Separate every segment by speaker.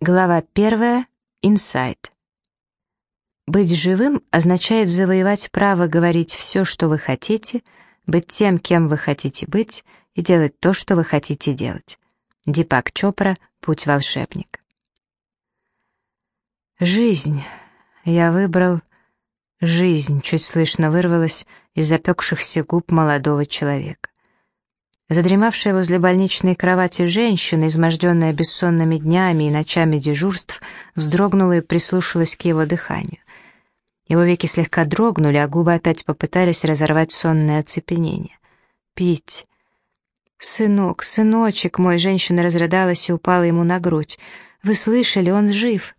Speaker 1: Глава первая. Инсайт. Быть живым означает завоевать право говорить все, что вы хотите, быть тем, кем вы хотите быть, и делать то, что вы хотите делать. Дипак Чопра «Путь волшебника». Жизнь. Я выбрал жизнь, чуть слышно вырвалась из запекшихся губ молодого человека. Задремавшая возле больничной кровати женщина, изможденная бессонными днями и ночами дежурств, вздрогнула и прислушалась к его дыханию. Его веки слегка дрогнули, а губы опять попытались разорвать сонное оцепенение. «Пить!» «Сынок, сыночек мой!» Женщина разрыдалась и упала ему на грудь. «Вы слышали, он жив!»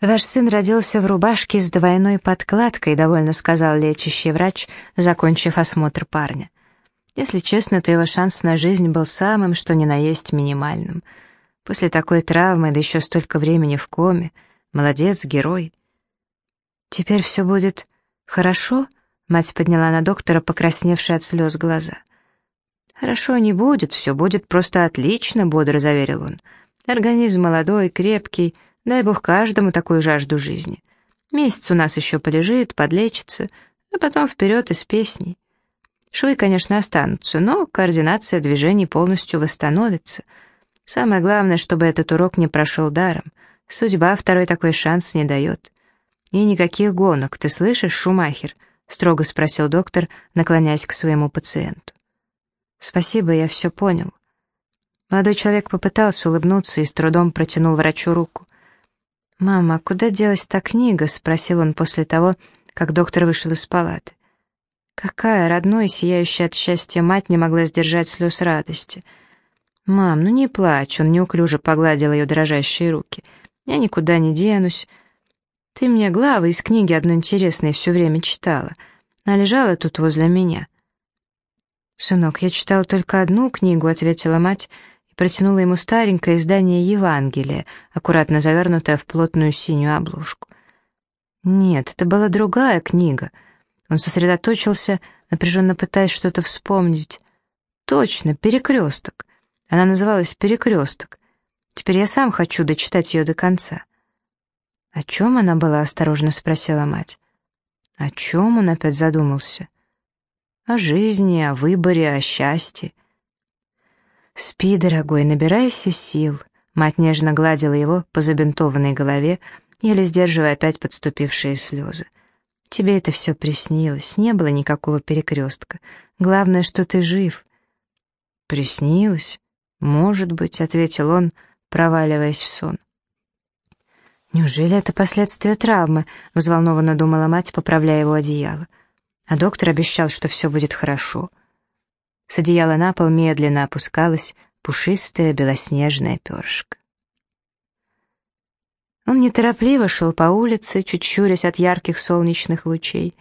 Speaker 1: «Ваш сын родился в рубашке с двойной подкладкой», — довольно сказал лечащий врач, закончив осмотр парня. Если честно, то его шанс на жизнь был самым, что ни на есть, минимальным. После такой травмы, да еще столько времени в коме. Молодец, герой. «Теперь все будет хорошо?» Мать подняла на доктора покрасневшие от слез глаза. «Хорошо не будет, все будет просто отлично», — бодро заверил он. «Организм молодой, крепкий, дай бог каждому такую жажду жизни. Месяц у нас еще полежит, подлечится, а потом вперед из песней. Швы, конечно, останутся, но координация движений полностью восстановится. Самое главное, чтобы этот урок не прошел даром. Судьба второй такой шанс не дает. И никаких гонок, ты слышишь, Шумахер? строго спросил доктор, наклоняясь к своему пациенту. Спасибо, я все понял. Молодой человек попытался улыбнуться и с трудом протянул врачу руку. «Мама, а куда делась та книга?» — спросил он после того, как доктор вышел из палаты. Какая родной, сияющая от счастья мать не могла сдержать слез радости. «Мам, ну не плачь», — он неуклюже погладил ее дрожащие руки. «Я никуда не денусь. Ты мне главы из книги одно интересное все время читала. Она лежала тут возле меня». «Сынок, я читала только одну книгу», — ответила мать и протянула ему старенькое издание Евангелия, аккуратно завернутое в плотную синюю обложку. «Нет, это была другая книга». Он сосредоточился, напряженно пытаясь что-то вспомнить. «Точно, перекресток». Она называлась «Перекресток». Теперь я сам хочу дочитать ее до конца. «О чем она была?» — осторожно спросила мать. «О чем?» — он опять задумался. «О жизни, о выборе, о счастье». «Спи, дорогой, набирайся сил», — мать нежно гладила его по забинтованной голове, еле сдерживая опять подступившие слезы. Тебе это все приснилось, не было никакого перекрестка. Главное, что ты жив». «Приснилось? Может быть», — ответил он, проваливаясь в сон. «Неужели это последствия травмы?» — взволнованно думала мать, поправляя его одеяло. А доктор обещал, что все будет хорошо. С одеяла на пол медленно опускалась пушистая белоснежная перышко. Он неторопливо шел по улице, чуть щурясь от ярких солнечных лучей.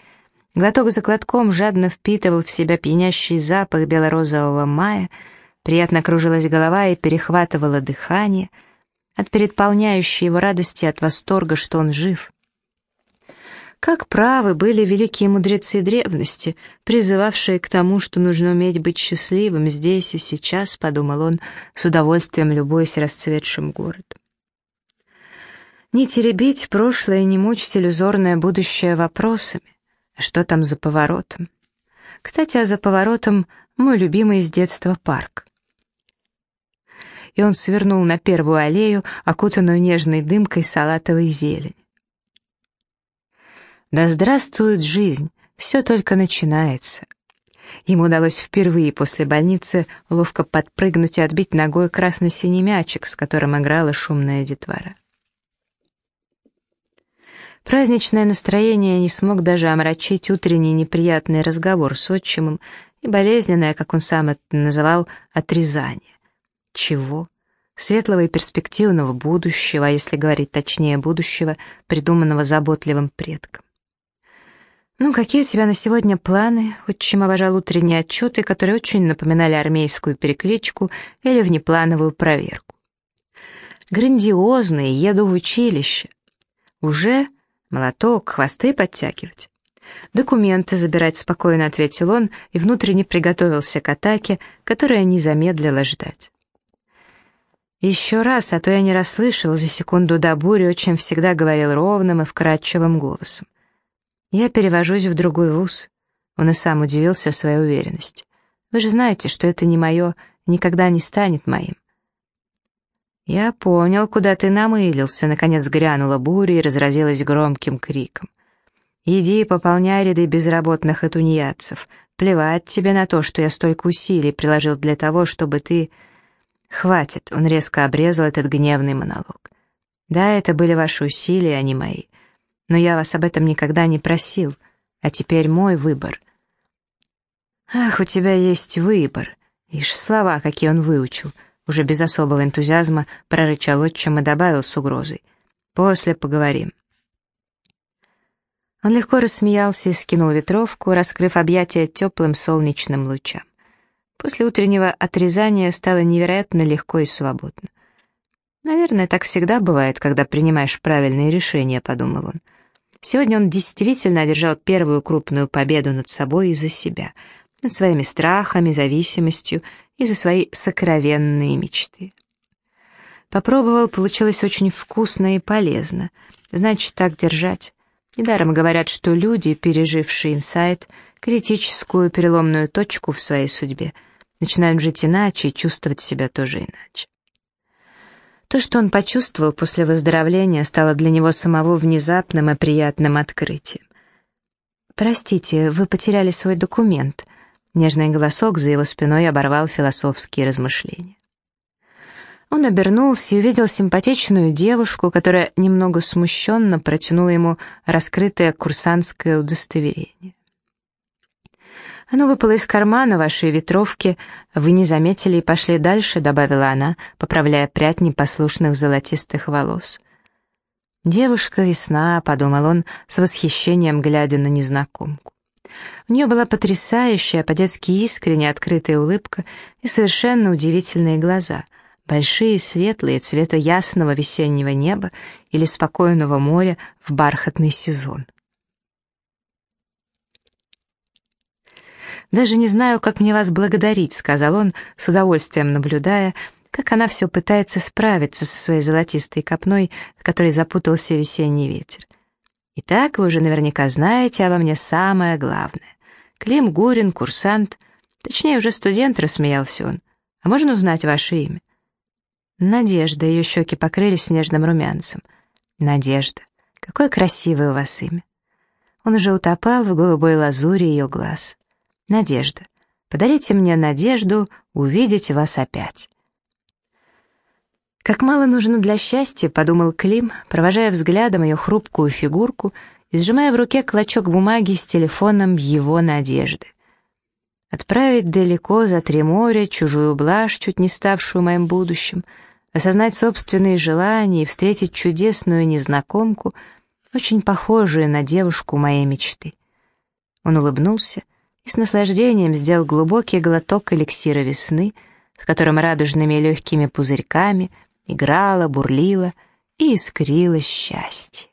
Speaker 1: Глоток за глотком жадно впитывал в себя пьянящий запах белорозового мая, приятно кружилась голова и перехватывало дыхание от переполняющей его радости от восторга, что он жив. Как правы были великие мудрецы древности, призывавшие к тому, что нужно уметь быть счастливым здесь и сейчас, подумал он, с удовольствием любуясь расцветшим городом. Не теребить прошлое, не мучить иллюзорное будущее вопросами. А что там за поворотом? Кстати, а за поворотом мой любимый из детства парк. И он свернул на первую аллею, окутанную нежной дымкой салатовой зелени. Да здравствует жизнь, все только начинается. Ему удалось впервые после больницы ловко подпрыгнуть и отбить ногой красно-синий мячик, с которым играла шумная детвора. Праздничное настроение не смог даже омрачить утренний неприятный разговор с отчимом и болезненное, как он сам это называл, отрезание. Чего? Светлого и перспективного будущего, а если говорить точнее будущего, придуманного заботливым предком. «Ну, какие у тебя на сегодня планы?» Отчим обожал утренние отчеты, которые очень напоминали армейскую перекличку или внеплановую проверку. «Грандиозные, еду в училище». «Уже?» Молоток, хвосты подтягивать. «Документы забирать», — спокойно ответил он и внутренне приготовился к атаке, которая не замедлила ждать. Еще раз, а то я не расслышал, за секунду до бури очень всегда говорил ровным и вкрадчивым голосом. Я перевожусь в другой вуз. Он и сам удивился своей уверенности. Вы же знаете, что это не мое, никогда не станет моим. «Я понял, куда ты намылился», — наконец грянула буря и разразилась громким криком. «Иди пополняй ряды безработных и тунеядцев. Плевать тебе на то, что я столько усилий приложил для того, чтобы ты...» «Хватит», — он резко обрезал этот гневный монолог. «Да, это были ваши усилия, а не мои. Но я вас об этом никогда не просил, а теперь мой выбор». «Ах, у тебя есть выбор!» Ишь, слова, какие он выучил — уже без особого энтузиазма прорычал отчим и добавил с угрозой. «После поговорим». Он легко рассмеялся и скинул ветровку, раскрыв объятия теплым солнечным лучам. После утреннего отрезания стало невероятно легко и свободно. «Наверное, так всегда бывает, когда принимаешь правильные решения», — подумал он. Сегодня он действительно одержал первую крупную победу над собой и за себя, над своими страхами, зависимостью и за свои сокровенные мечты. Попробовал, получилось очень вкусно и полезно. Значит, так держать. Недаром говорят, что люди, пережившие инсайт, критическую переломную точку в своей судьбе, начинают жить иначе и чувствовать себя тоже иначе. То, что он почувствовал после выздоровления, стало для него самого внезапным и приятным открытием. «Простите, вы потеряли свой документ», Нежный голосок за его спиной оборвал философские размышления. Он обернулся и увидел симпатичную девушку, которая немного смущенно протянула ему раскрытое курсантское удостоверение. «Оно выпало из кармана вашей ветровки, вы не заметили и пошли дальше», — добавила она, поправляя прядь непослушных золотистых волос. «Девушка весна», — подумал он с восхищением, глядя на незнакомку. У нее была потрясающая, по-детски искренне открытая улыбка и совершенно удивительные глаза, большие, светлые, цвета ясного весеннего неба или спокойного моря в бархатный сезон. «Даже не знаю, как мне вас благодарить», — сказал он, с удовольствием наблюдая, как она все пытается справиться со своей золотистой копной, в которой запутался весенний ветер. Итак, вы уже наверняка знаете обо мне самое главное. Клим Гурин, курсант, точнее, уже студент, рассмеялся он. А можно узнать ваше имя? Надежда, ее щеки покрылись снежным румянцем. Надежда, какое красивое у вас имя. Он уже утопал в голубой лазури ее глаз. Надежда, подарите мне надежду увидеть вас опять. «Как мало нужно для счастья», — подумал Клим, провожая взглядом ее хрупкую фигурку и сжимая в руке клочок бумаги с телефоном его надежды. Отправить далеко за три моря чужую блажь, чуть не ставшую моим будущим, осознать собственные желания и встретить чудесную незнакомку, очень похожую на девушку моей мечты. Он улыбнулся и с наслаждением сделал глубокий глоток эликсира весны, в котором радужными легкими пузырьками — играла, бурлила и искрилось счастье.